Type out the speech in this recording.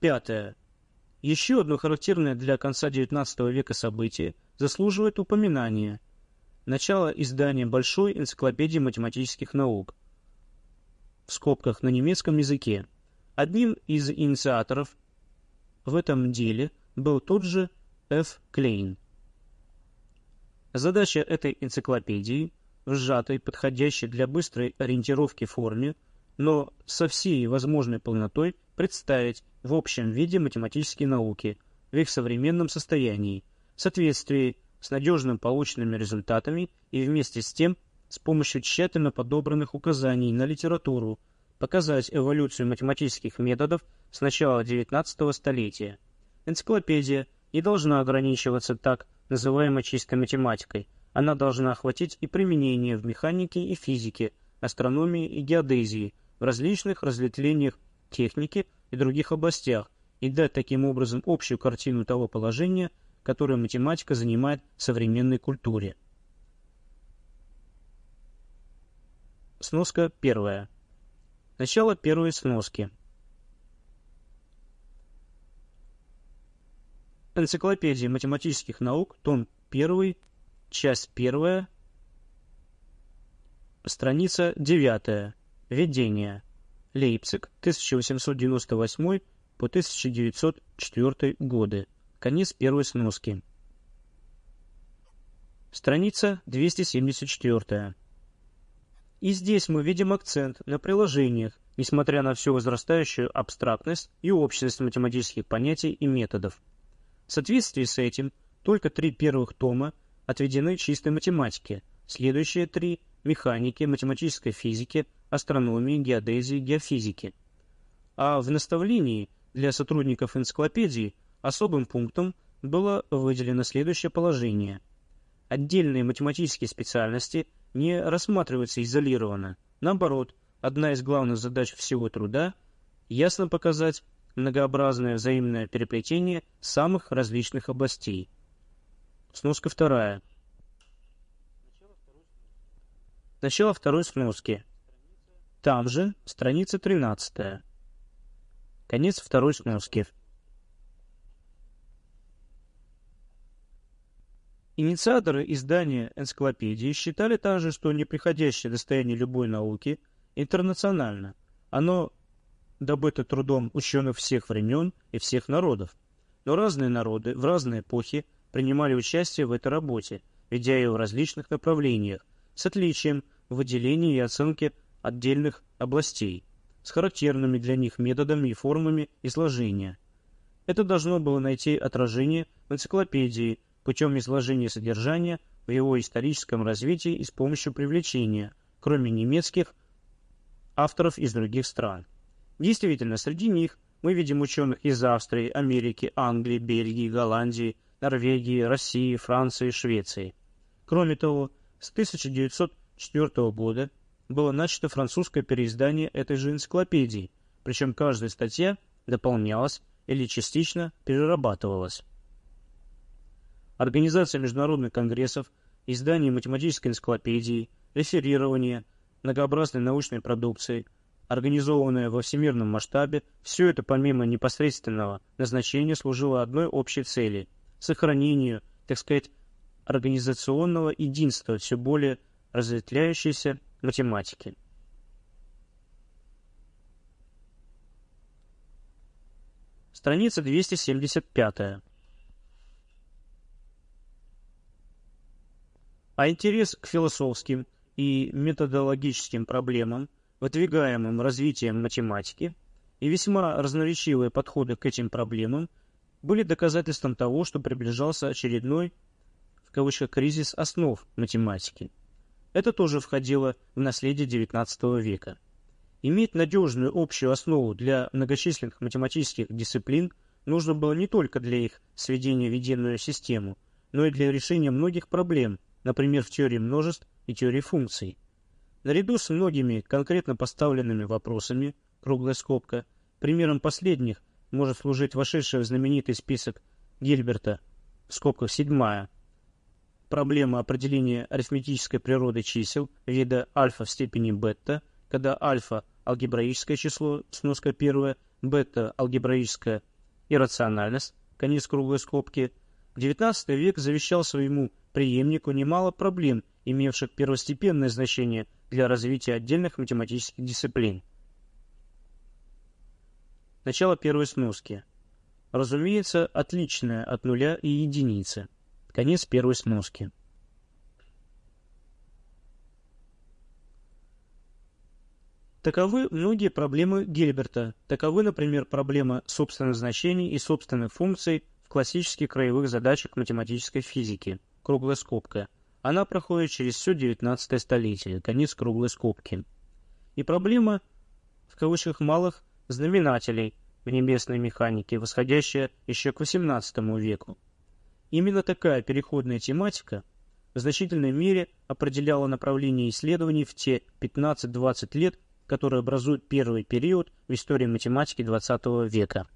Пятое. Еще одно характерное для конца XIX века событие заслуживает упоминания. Начало издания Большой энциклопедии математических наук в скобках на немецком языке. Одним из инициаторов в этом деле был тот же Ф. Клейн. Задача этой энциклопедии в сжатой, подходящей для быстрой ориентировки форме, но со всей возможной полнотой представить в общем виде математические науки в их современном состоянии, в соответствии с надежно полученными результатами и вместе с тем с помощью тщательно подобранных указаний на литературу показать эволюцию математических методов с начала XIX столетия. Энциклопедия не должна ограничиваться так называемой чистой математикой. Она должна охватить и применение в механике и физике, астрономии и геодезии, в различных разветвлениях техники и других областях, и дать таким образом общую картину того положения, которое математика занимает в современной культуре. Сноска первая. Начало первой сноски. Энциклопедия математических наук, том 1, часть 1, страница 9, введение. Лейпциг, 1898 по 1904 годы. Конец первой сноски. Страница 274. И здесь мы видим акцент на приложениях, несмотря на всю возрастающую абстрактность и общность математических понятий и методов. В соответствии с этим, только три первых тома отведены чистой математике, следующие три – механике, математической физике, астрономии, геодезии, геофизике. А в наставлении для сотрудников энциклопедии особым пунктом было выделено следующее положение. Отдельные математические специальности не рассматриваются изолированно. Наоборот, одна из главных задач всего труда – ясно показать многообразное взаимное переплетение самых различных областей. Сноска вторая. Начало второй сноски. Там же страница 13. Конец второй сноски. Инициаторы издания энциклопедии считали также, что неприходящее достояние любой науки интернационально. Оно добыто трудом ученых всех времен и всех народов. Но разные народы в разные эпохи принимали участие в этой работе, ведя ее в различных направлениях, с отличием в выделении и оценке отдельных областей, с характерными для них методами и формами изложения. Это должно было найти отражение в энциклопедии путем изложения содержания в его историческом развитии и с помощью привлечения, кроме немецких, авторов из других стран. Действительно, среди них мы видим ученых из Австрии, Америки, Англии, Бельгии, Голландии, Норвегии, России, Франции Швеции. Кроме того, с 1904 года было начато французское переиздание этой же энциклопедии, причем каждая статья дополнялась или частично перерабатывалась. Организация международных конгрессов, издание математической энциклопедии, реферирование, многообразной научной продукции – организованное во всемирном масштабе, все это помимо непосредственного назначения служило одной общей цели – сохранению, так сказать, организационного единства все более разветвляющейся математики. Страница 275. А интерес к философским и методологическим проблемам – выдвигаемым развитием математики и весьма разноречивые подходы к этим проблемам были доказательством того, что приближался очередной, в кавычках, кризис основ математики. Это тоже входило в наследие XIX века. Иметь надежную общую основу для многочисленных математических дисциплин нужно было не только для их сведения в единую систему, но и для решения многих проблем, например, в теории множеств и теории функций. Наряду с многими конкретно поставленными вопросами, круглая скобка, примером последних может служить вошедшая в знаменитый список Гильберта, в скобках седьмая, проблема определения арифметической природы чисел вида альфа в степени бета, когда альфа – алгебраическое число, сноска первая, бета алгебраическая иррациональность, конец круглой скобки, XIX век завещал своему преемнику немало проблем, имевших первостепенное значение для развития отдельных математических дисциплин. Начало первой сноски. Разумеется, отличное от нуля и единицы. Конец первой сноски. Таковы многие проблемы Гильберта. Таковы, например, проблема собственных значений и собственных функций в классических краевых задачах математической физики. Круглая скобка. Она проходит через все 19 столетие. Конец круглой скобки. И проблема, в кавычках, малых знаменателей в небесной механике, восходящая еще к XVIII веку. Именно такая переходная тематика в значительной мере определяла направление исследований в те 15-20 лет, которые образуют первый период в истории математики XX века.